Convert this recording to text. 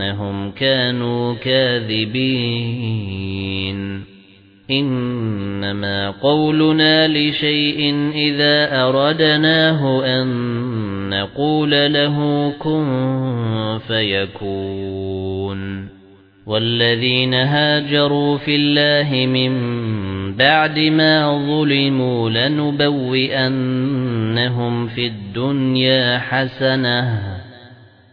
أَنَّهُمْ كَانُوا كَاذِبِينَ. إِنَّمَا قَوْلُنَا لِشَيْءٍ إِذَا أَرَدْنَاهُ أَن نَّقُولَ لَهُ كُن فَيَكُونُ. وَالَّذِينَ هَاجَرُوا فِي اللَّهِ مِن بَعْدِ مَا ظُلِمُوا لَنُبَوِّئَنَّهُمْ فِي الدُّنْيَا حَسَنَةً.